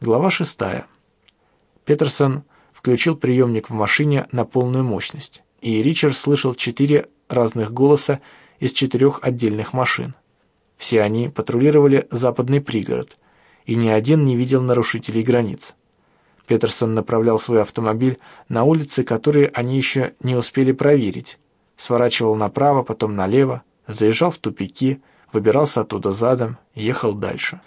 Глава шестая. Петерсон включил приемник в машине на полную мощность, и Ричард слышал четыре разных голоса из четырех отдельных машин. Все они патрулировали западный пригород, и ни один не видел нарушителей границ. Петерсон направлял свой автомобиль на улицы, которые они еще не успели проверить, сворачивал направо, потом налево, заезжал в тупики, выбирался оттуда задом, ехал дальше.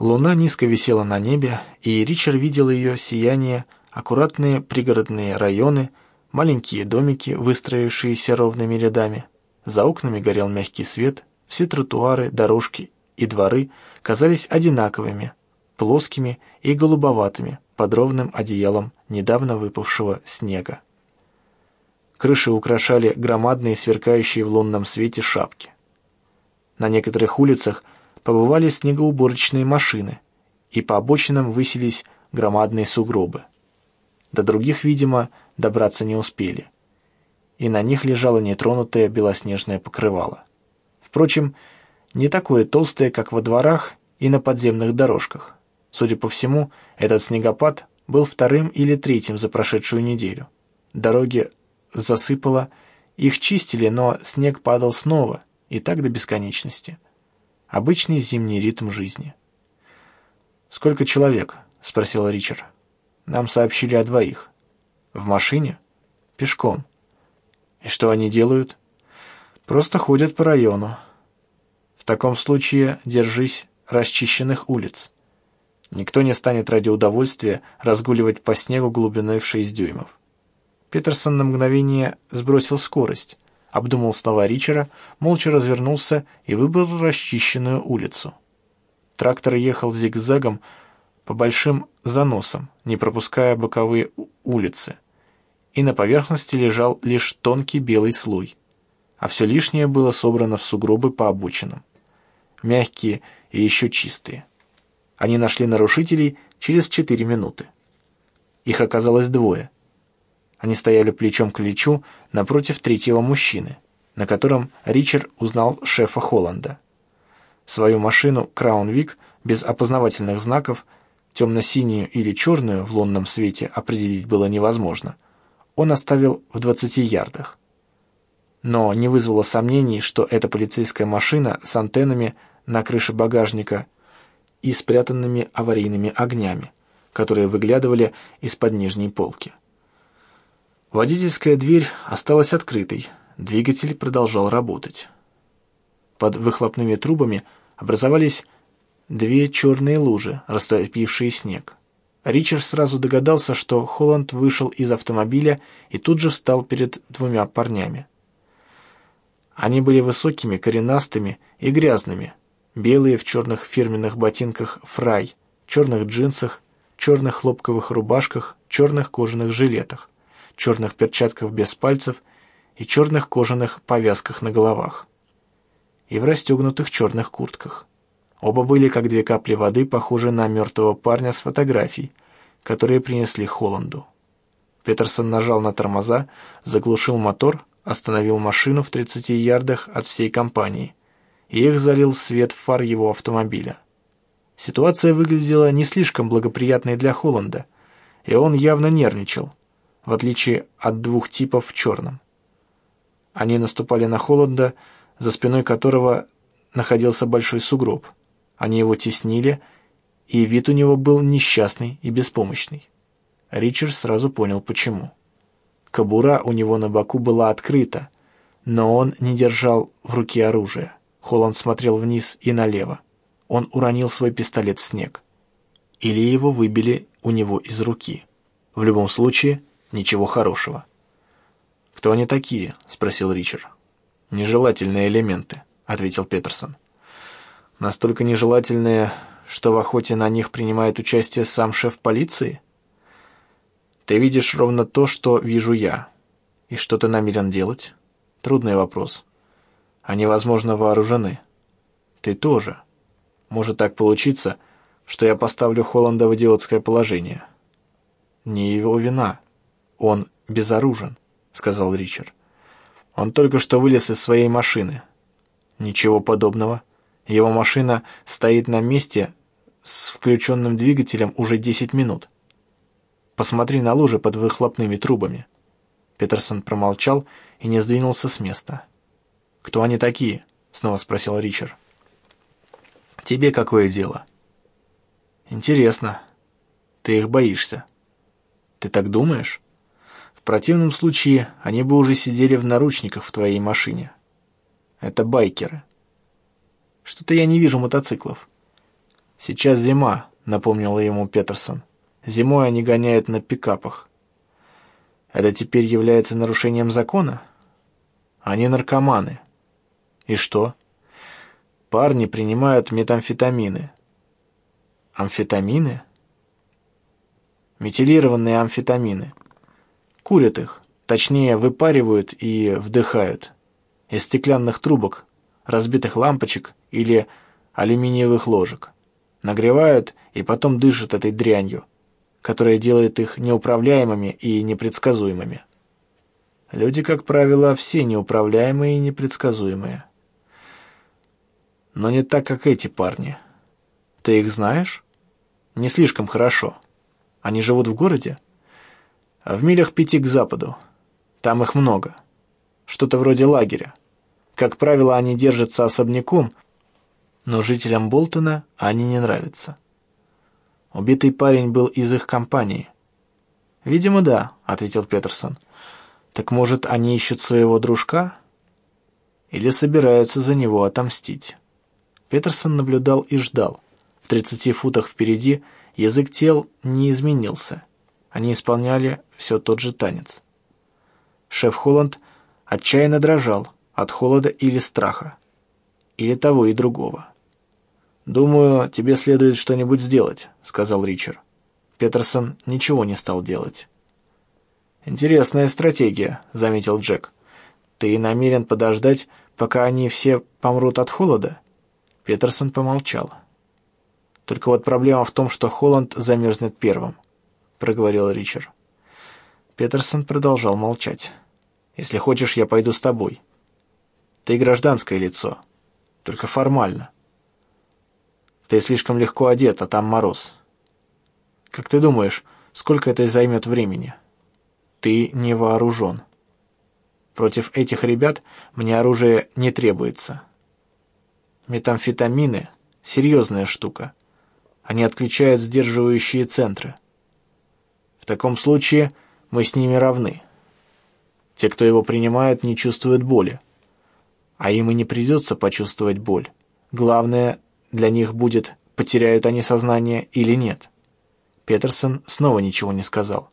Луна низко висела на небе, и Ричард видел ее сияние, аккуратные пригородные районы, маленькие домики, выстроившиеся ровными рядами. За окнами горел мягкий свет, все тротуары, дорожки и дворы казались одинаковыми, плоскими и голубоватыми под ровным одеялом недавно выпавшего снега. Крыши украшали громадные сверкающие в лунном свете шапки. На некоторых улицах побывали снегоуборочные машины, и по обочинам высились громадные сугробы. До других, видимо, добраться не успели, и на них лежало нетронутое белоснежное покрывало. Впрочем, не такое толстое, как во дворах и на подземных дорожках. Судя по всему, этот снегопад был вторым или третьим за прошедшую неделю. Дороги засыпало, их чистили, но снег падал снова, и так до бесконечности. Обычный зимний ритм жизни. «Сколько человек?» — спросил Ричард. «Нам сообщили о двоих. В машине? Пешком. И что они делают?» «Просто ходят по району. В таком случае держись расчищенных улиц. Никто не станет ради удовольствия разгуливать по снегу глубиной в 6 дюймов». Петерсон на мгновение сбросил скорость — обдумал слова Ричера, молча развернулся и выбрал расчищенную улицу. Трактор ехал зигзагом по большим заносам, не пропуская боковые улицы, и на поверхности лежал лишь тонкий белый слой, а все лишнее было собрано в сугробы по обочинам, мягкие и еще чистые. Они нашли нарушителей через четыре минуты. Их оказалось двое — они стояли плечом к плечу напротив третьего мужчины, на котором Ричард узнал шефа Холланда. Свою машину «Краун Вик» без опознавательных знаков, темно-синюю или черную в лунном свете определить было невозможно, он оставил в 20 ярдах. Но не вызвало сомнений, что это полицейская машина с антеннами на крыше багажника и спрятанными аварийными огнями, которые выглядывали из-под нижней полки. Водительская дверь осталась открытой, двигатель продолжал работать. Под выхлопными трубами образовались две черные лужи, растопившие снег. Ричард сразу догадался, что Холланд вышел из автомобиля и тут же встал перед двумя парнями. Они были высокими, коренастыми и грязными, белые в черных фирменных ботинках «Фрай», черных джинсах, черных хлопковых рубашках, черных кожаных жилетах черных перчатках без пальцев и черных кожаных повязках на головах. И в расстегнутых черных куртках. Оба были как две капли воды, похожи на мертвого парня с фотографий, которые принесли Холланду. Петерсон нажал на тормоза, заглушил мотор, остановил машину в 30 ярдах от всей компании, и их залил свет фар его автомобиля. Ситуация выглядела не слишком благоприятной для Холланда, и он явно нервничал, в отличие от двух типов в черном. Они наступали на Холланда, за спиной которого находился большой сугроб. Они его теснили, и вид у него был несчастный и беспомощный. Ричард сразу понял, почему. Кобура у него на боку была открыта, но он не держал в руке оружие. Холланд смотрел вниз и налево. Он уронил свой пистолет в снег. Или его выбили у него из руки. В любом случае, Ничего хорошего. «Кто они такие?» — спросил Ричард. «Нежелательные элементы», — ответил Петерсон. «Настолько нежелательные, что в охоте на них принимает участие сам шеф полиции?» «Ты видишь ровно то, что вижу я. И что ты намерен делать?» «Трудный вопрос. Они, возможно, вооружены. Ты тоже. Может так получиться, что я поставлю Холланда в идиотское положение. Не его вина». «Он безоружен», — сказал Ричард. «Он только что вылез из своей машины». «Ничего подобного. Его машина стоит на месте с включенным двигателем уже 10 минут. Посмотри на лужи под выхлопными трубами». Петерсон промолчал и не сдвинулся с места. «Кто они такие?» — снова спросил Ричард. «Тебе какое дело?» «Интересно. Ты их боишься?» «Ты так думаешь?» «В противном случае они бы уже сидели в наручниках в твоей машине. Это байкеры». «Что-то я не вижу мотоциклов». «Сейчас зима», — напомнил ему Петерсон. «Зимой они гоняют на пикапах». «Это теперь является нарушением закона?» «Они наркоманы». «И что?» «Парни принимают метамфетамины». «Амфетамины?» «Метилированные амфетамины. Курят их, точнее, выпаривают и вдыхают. Из стеклянных трубок, разбитых лампочек или алюминиевых ложек» нагревают и потом дышат этой дрянью, которая делает их неуправляемыми и непредсказуемыми. Люди, как правило, все неуправляемые и непредсказуемые. Но не так, как эти парни. Ты их знаешь? Не слишком хорошо. Они живут в городе? А в милях пяти к западу. Там их много. Что-то вроде лагеря. Как правило, они держатся особняком – но жителям Болтона они не нравятся. Убитый парень был из их компании. «Видимо, да», — ответил Петерсон. «Так, может, они ищут своего дружка? Или собираются за него отомстить?» Петерсон наблюдал и ждал. В тридцати футах впереди язык тел не изменился. Они исполняли все тот же танец. Шеф Холланд отчаянно дрожал от холода или страха, или того и другого. «Думаю, тебе следует что-нибудь сделать», — сказал Ричард. Петерсон ничего не стал делать. «Интересная стратегия», — заметил Джек. «Ты намерен подождать, пока они все помрут от холода?» Петерсон помолчал. «Только вот проблема в том, что Холланд замерзнет первым», — проговорил Ричард. Петерсон продолжал молчать. «Если хочешь, я пойду с тобой. Ты гражданское лицо, только формально». Ты слишком легко одет, а там мороз. Как ты думаешь, сколько это займет времени? Ты не вооружен. Против этих ребят мне оружие не требуется. Метамфетамины — серьезная штука. Они отключают сдерживающие центры. В таком случае мы с ними равны. Те, кто его принимает, не чувствуют боли. А им и не придется почувствовать боль. Главное для них будет, потеряют они сознание или нет. Петерсон снова ничего не сказал.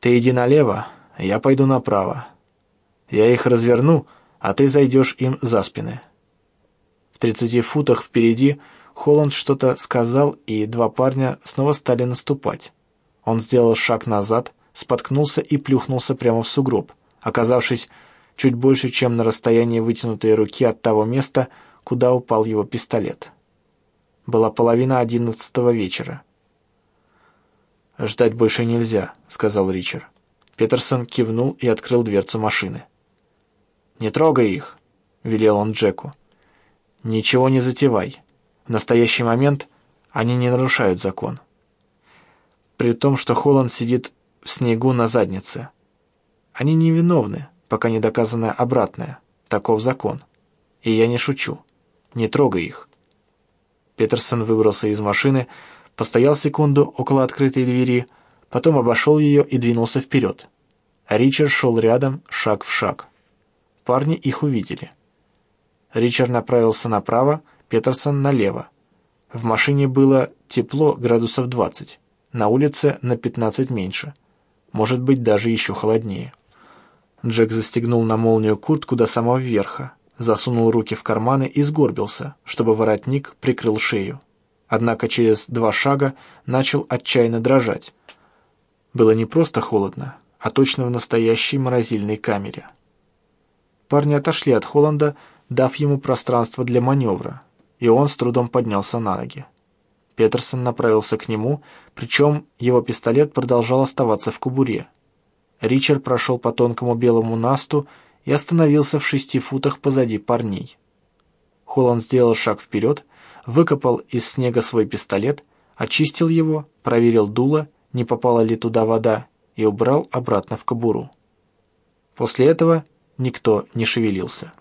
«Ты иди налево, я пойду направо. Я их разверну, а ты зайдешь им за спины». В тридцати футах впереди Холланд что-то сказал, и два парня снова стали наступать. Он сделал шаг назад, споткнулся и плюхнулся прямо в сугроб, оказавшись чуть больше, чем на расстоянии вытянутой руки от того места, куда упал его пистолет. Была половина одиннадцатого вечера. «Ждать больше нельзя», — сказал Ричард. Петерсон кивнул и открыл дверцу машины. «Не трогай их», — велел он Джеку. «Ничего не затевай. В настоящий момент они не нарушают закон. При том, что Холланд сидит в снегу на заднице. Они невиновны, пока не доказано обратное. Таков закон. И я не шучу. Не трогай их». Петерсон выбрался из машины, постоял секунду около открытой двери, потом обошел ее и двинулся вперед. Ричард шел рядом, шаг в шаг. Парни их увидели. Ричард направился направо, Петерсон налево. В машине было тепло градусов 20, на улице на 15 меньше. Может быть, даже еще холоднее. Джек застегнул на молнию куртку до самого верха засунул руки в карманы и сгорбился, чтобы воротник прикрыл шею. Однако через два шага начал отчаянно дрожать. Было не просто холодно, а точно в настоящей морозильной камере. Парни отошли от Холланда, дав ему пространство для маневра, и он с трудом поднялся на ноги. Петерсон направился к нему, причем его пистолет продолжал оставаться в кобуре. Ричард прошел по тонкому белому насту и остановился в шести футах позади парней. Холланд сделал шаг вперед, выкопал из снега свой пистолет, очистил его, проверил дуло, не попала ли туда вода, и убрал обратно в кобуру. После этого никто не шевелился.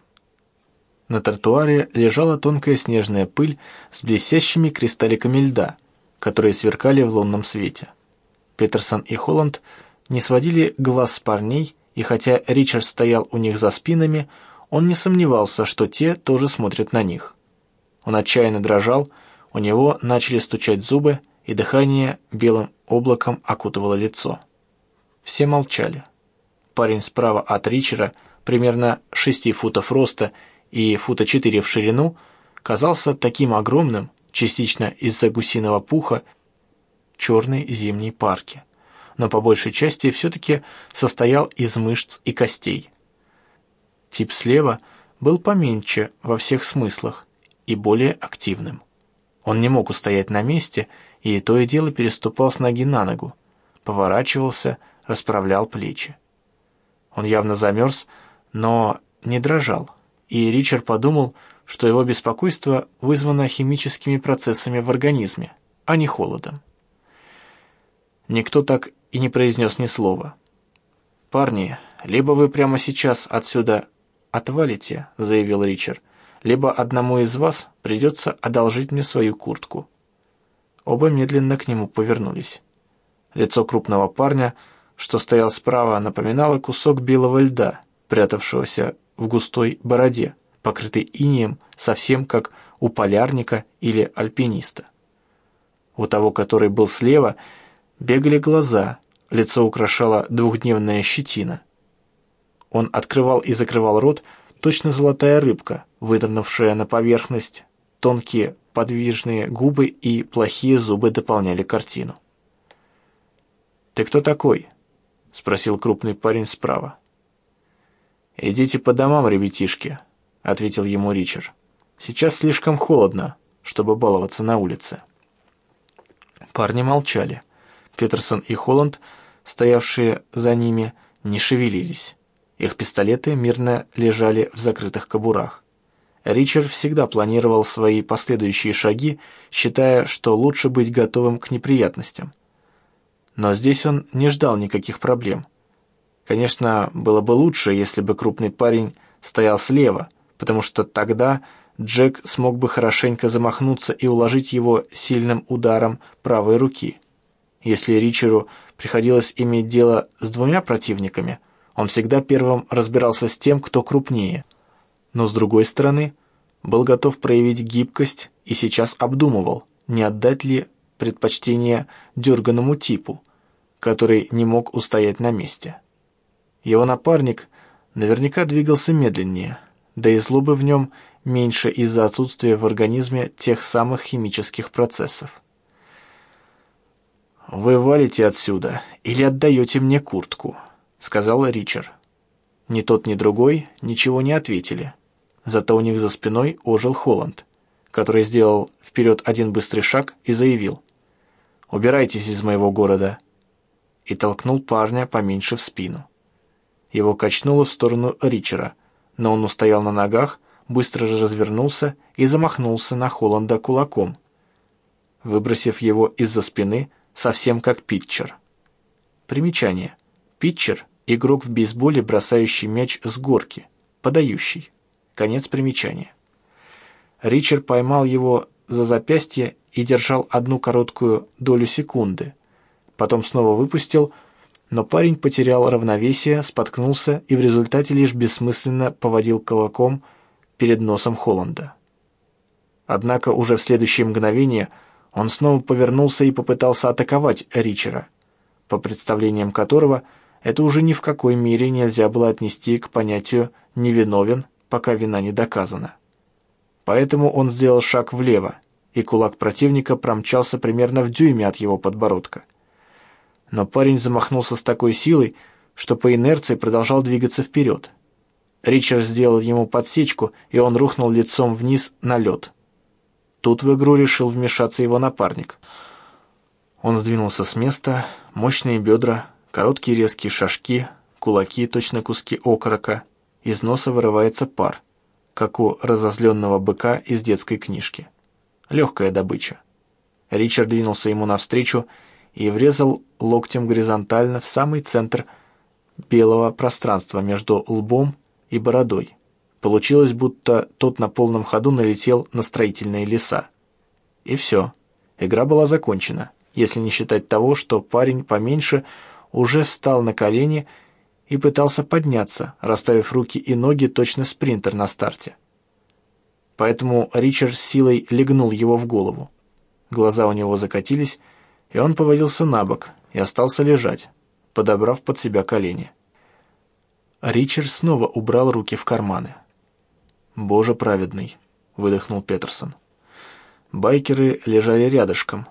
На тротуаре лежала тонкая снежная пыль с блестящими кристалликами льда, которые сверкали в лунном свете. Петерсон и Холланд не сводили глаз с парней, и хотя Ричард стоял у них за спинами, он не сомневался, что те тоже смотрят на них. Он отчаянно дрожал, у него начали стучать зубы, и дыхание белым облаком окутывало лицо. Все молчали. Парень справа от Ричера, примерно шести футов роста и фута четыре в ширину, казался таким огромным, частично из-за гусиного пуха, черной зимней парке, но по большей части все-таки состоял из мышц и костей. Тип слева был поменьше во всех смыслах и более активным. Он не мог устоять на месте и то и дело переступал с ноги на ногу, поворачивался, расправлял плечи. Он явно замерз, но не дрожал, и Ричард подумал, что его беспокойство вызвано химическими процессами в организме, а не холодом. Никто так и не произнес ни слова. «Парни, либо вы прямо сейчас отсюда отвалите», — заявил Ричард, «либо одному из вас придется одолжить мне свою куртку». Оба медленно к нему повернулись. Лицо крупного парня, что стоял справа, напоминало кусок белого льда, прятавшегося в густой бороде, покрытой инеем, совсем как у полярника или альпиниста. У того, который был слева, бегали глаза, лицо украшала двухдневная щетина. Он открывал и закрывал рот, точно золотая рыбка, выдернувшая на поверхность. Тонкие подвижные губы и плохие зубы дополняли картину. «Ты кто такой?» — спросил крупный парень справа. «Идите по домам, ребятишки», — ответил ему Ричард. «Сейчас слишком холодно, чтобы баловаться на улице». Парни молчали. Петерсон и Холланд, стоявшие за ними, не шевелились. Их пистолеты мирно лежали в закрытых кобурах. Ричард всегда планировал свои последующие шаги, считая, что лучше быть готовым к неприятностям. Но здесь он не ждал никаких проблем — Конечно, было бы лучше, если бы крупный парень стоял слева, потому что тогда Джек смог бы хорошенько замахнуться и уложить его сильным ударом правой руки. Если Ричеру приходилось иметь дело с двумя противниками, он всегда первым разбирался с тем, кто крупнее. Но с другой стороны, был готов проявить гибкость и сейчас обдумывал, не отдать ли предпочтение дерганному типу, который не мог устоять на месте. Его напарник наверняка двигался медленнее, да и злобы в нем меньше из-за отсутствия в организме тех самых химических процессов. «Вы валите отсюда или отдаете мне куртку», — сказал Ричард. Ни тот, ни другой ничего не ответили. Зато у них за спиной ожил Холланд, который сделал вперед один быстрый шаг и заявил «Убирайтесь из моего города» и толкнул парня поменьше в спину. Его качнуло в сторону Ричера, но он устоял на ногах, быстро развернулся и замахнулся на Холланда кулаком, выбросив его из-за спины, совсем как питчер. Примечание. Питчер – игрок в бейсболе, бросающий мяч с горки, подающий. Конец примечания. Ричард поймал его за запястье и держал одну короткую долю секунды. Потом снова выпустил – но парень потерял равновесие, споткнулся и в результате лишь бессмысленно поводил кулаком перед носом Холланда. Однако уже в следующее мгновение он снова повернулся и попытался атаковать Ричера, по представлениям которого это уже ни в какой мере нельзя было отнести к понятию «невиновен», пока вина не доказана. Поэтому он сделал шаг влево, и кулак противника промчался примерно в дюйме от его подбородка но парень замахнулся с такой силой, что по инерции продолжал двигаться вперед. Ричард сделал ему подсечку, и он рухнул лицом вниз на лед. Тут в игру решил вмешаться его напарник. Он сдвинулся с места, мощные бедра, короткие резкие шажки, кулаки, точно куски окорока. Из носа вырывается пар, как у разозленного быка из детской книжки. Легкая добыча. Ричард двинулся ему навстречу и врезал локтем горизонтально в самый центр белого пространства между лбом и бородой. Получилось, будто тот на полном ходу налетел на строительные леса. И все. Игра была закончена, если не считать того, что парень поменьше уже встал на колени и пытался подняться, расставив руки и ноги точно спринтер на старте. Поэтому Ричард силой легнул его в голову. Глаза у него закатились, и он повалился на бок и остался лежать, подобрав под себя колени. Ричард снова убрал руки в карманы. «Боже праведный!» — выдохнул Петерсон. Байкеры лежали рядышком,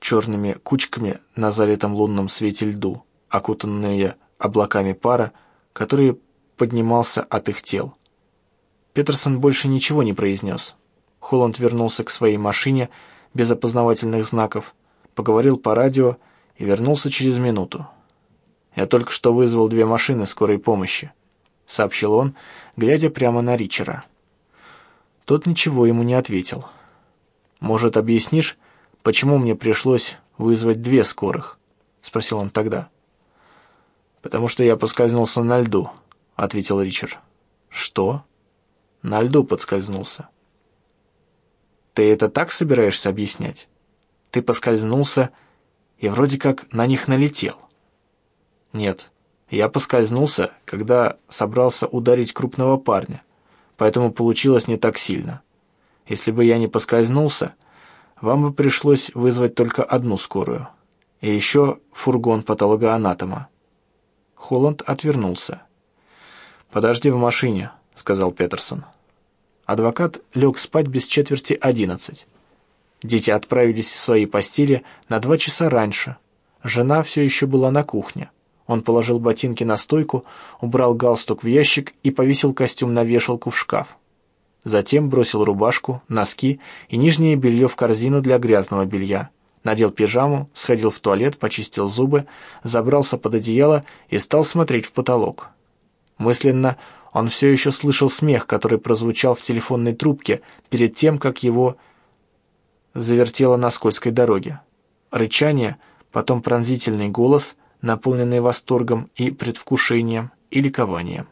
черными кучками на залитом лунном свете льду, окутанные облаками пара, который поднимался от их тел. Петерсон больше ничего не произнес. Холланд вернулся к своей машине без опознавательных знаков, поговорил по радио и вернулся через минуту. «Я только что вызвал две машины скорой помощи», — сообщил он, глядя прямо на Ричера. Тот ничего ему не ответил. «Может, объяснишь, почему мне пришлось вызвать две скорых?» — спросил он тогда. «Потому что я поскользнулся на льду», — ответил Ричард. «Что?» «На льду подскользнулся». «Ты это так собираешься объяснять? Ты поскользнулся и вроде как на них налетел». «Нет, я поскользнулся, когда собрался ударить крупного парня, поэтому получилось не так сильно. Если бы я не поскользнулся, вам бы пришлось вызвать только одну скорую. И еще фургон патологоанатома». Холланд отвернулся. «Подожди в машине», — сказал Петерсон. Адвокат лег спать без четверти одиннадцать. Дети отправились в свои постели на два часа раньше. Жена все еще была на кухне. Он положил ботинки на стойку, убрал галстук в ящик и повесил костюм на вешалку в шкаф. Затем бросил рубашку, носки и нижнее белье в корзину для грязного белья. Надел пижаму, сходил в туалет, почистил зубы, забрался под одеяло и стал смотреть в потолок. Мысленно он все еще слышал смех, который прозвучал в телефонной трубке перед тем, как его завертело на скользкой дороге. Рычание, потом пронзительный голос — наполненный восторгом и предвкушением и ликованием.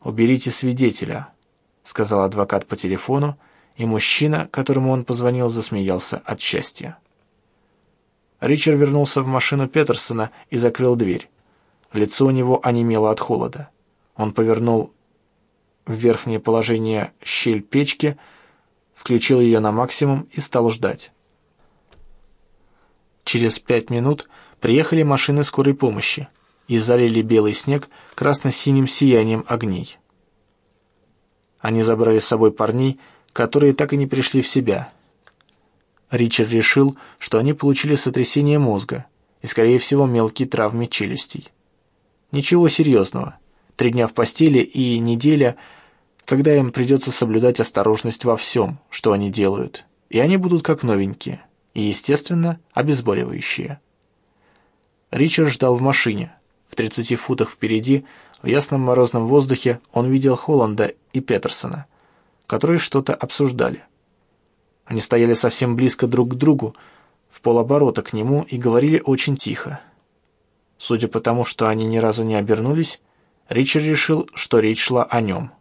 «Уберите свидетеля», — сказал адвокат по телефону, и мужчина, которому он позвонил, засмеялся от счастья. Ричард вернулся в машину Петерсона и закрыл дверь. Лицо у него онемело от холода. Он повернул в верхнее положение щель печки, включил ее на максимум и стал ждать. Через пять минут приехали машины скорой помощи и залили белый снег красно-синим сиянием огней. Они забрали с собой парней, которые так и не пришли в себя. Ричард решил, что они получили сотрясение мозга и, скорее всего, мелкие травмы челюстей. Ничего серьезного. Три дня в постели и неделя, когда им придется соблюдать осторожность во всем, что они делают, и они будут как новенькие, и, естественно, обезболивающие. Ричард ждал в машине. В 30 футах впереди, в ясном морозном воздухе, он видел Холланда и Петерсона, которые что-то обсуждали. Они стояли совсем близко друг к другу, в полоборота к нему и говорили очень тихо. Судя по тому, что они ни разу не обернулись, Ричард решил, что речь шла о нем.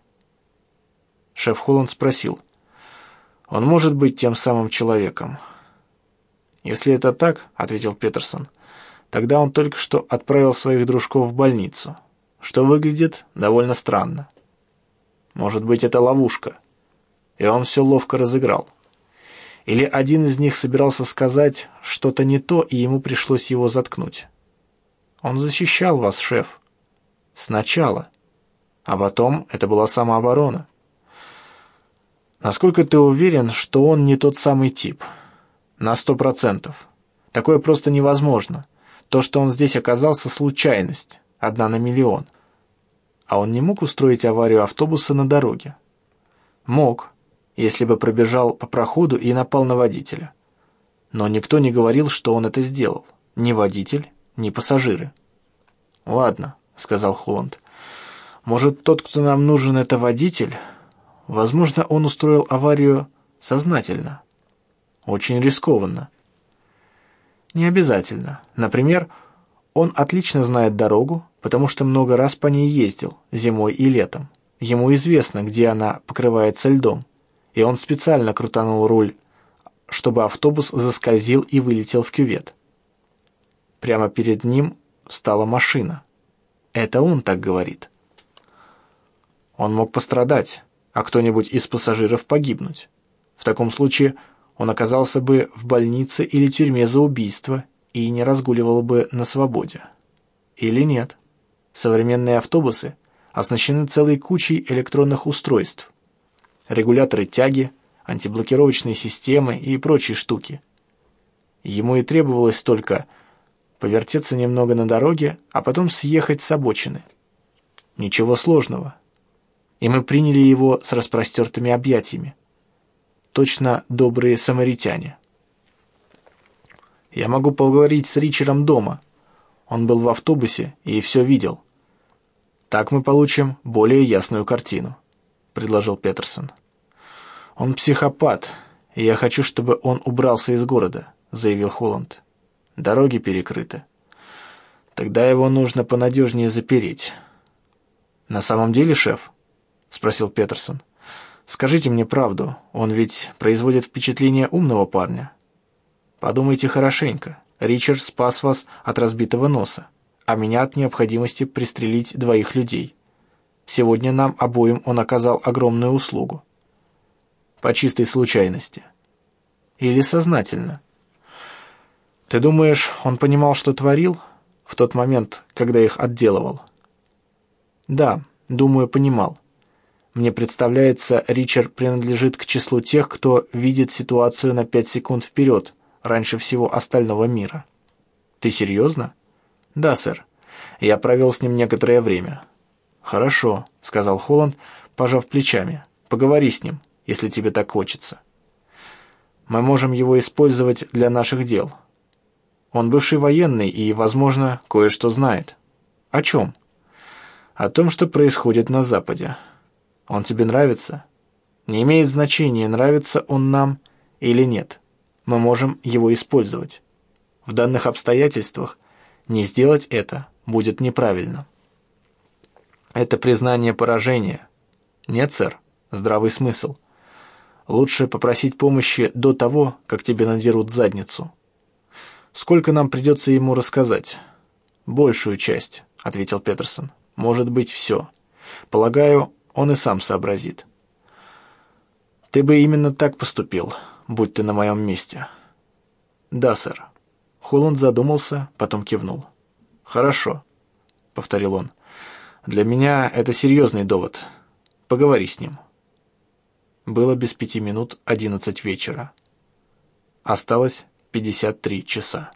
Шеф Холланд спросил, «Он может быть тем самым человеком?» «Если это так», — ответил Петерсон, — Тогда он только что отправил своих дружков в больницу, что выглядит довольно странно. Может быть, это ловушка, и он все ловко разыграл. Или один из них собирался сказать что-то не то, и ему пришлось его заткнуть. Он защищал вас, шеф. Сначала. А потом это была самооборона. Насколько ты уверен, что он не тот самый тип? На сто процентов. Такое просто невозможно. То, что он здесь оказался, случайность, одна на миллион. А он не мог устроить аварию автобуса на дороге? Мог, если бы пробежал по проходу и напал на водителя. Но никто не говорил, что он это сделал. Ни водитель, ни пассажиры. «Ладно», — сказал Холланд. «Может, тот, кто нам нужен, это водитель? Возможно, он устроил аварию Сознательно. Очень рискованно. Не обязательно. Например, он отлично знает дорогу, потому что много раз по ней ездил, зимой и летом. Ему известно, где она покрывается льдом, и он специально крутанул руль, чтобы автобус заскользил и вылетел в кювет. Прямо перед ним стала машина. Это он так говорит. Он мог пострадать, а кто-нибудь из пассажиров погибнуть. В таком случае он оказался бы в больнице или тюрьме за убийство и не разгуливал бы на свободе. Или нет. Современные автобусы оснащены целой кучей электронных устройств. Регуляторы тяги, антиблокировочные системы и прочие штуки. Ему и требовалось только повертеться немного на дороге, а потом съехать с обочины. Ничего сложного. И мы приняли его с распростертыми объятиями. Точно добрые самаритяне. Я могу поговорить с Ричером дома. Он был в автобусе и все видел. Так мы получим более ясную картину», — предложил Петерсон. «Он психопат, и я хочу, чтобы он убрался из города», — заявил Холланд. «Дороги перекрыты. Тогда его нужно понадежнее запереть». «На самом деле, шеф?» — спросил Петерсон. «Скажите мне правду, он ведь производит впечатление умного парня». Подумайте хорошенько. Ричард спас вас от разбитого носа, а меня от необходимости пристрелить двоих людей. Сегодня нам обоим он оказал огромную услугу. По чистой случайности. Или сознательно. Ты думаешь, он понимал, что творил в тот момент, когда их отделывал? Да, думаю, понимал. Мне представляется, Ричард принадлежит к числу тех, кто видит ситуацию на пять секунд вперед, раньше всего остального мира. Ты серьезно? Да, сэр. Я провел с ним некоторое время. Хорошо, сказал Холланд, пожав плечами. Поговори с ним, если тебе так хочется. Мы можем его использовать для наших дел. Он бывший военный и, возможно, кое-что знает. О чем? О том, что происходит на Западе. Он тебе нравится? Не имеет значения, нравится он нам или нет мы можем его использовать. В данных обстоятельствах не сделать это будет неправильно. Это признание поражения. Нет, сэр, здравый смысл. Лучше попросить помощи до того, как тебе надерут задницу. Сколько нам придется ему рассказать? Большую часть, ответил Петерсон. Может быть, все. Полагаю, он и сам сообразит. Ты бы именно так поступил, будь ты на моем месте». «Да, сэр». Холланд задумался, потом кивнул. «Хорошо», — повторил он. «Для меня это серьезный довод. Поговори с ним». Было без пяти минут одиннадцать вечера. Осталось пятьдесят три часа.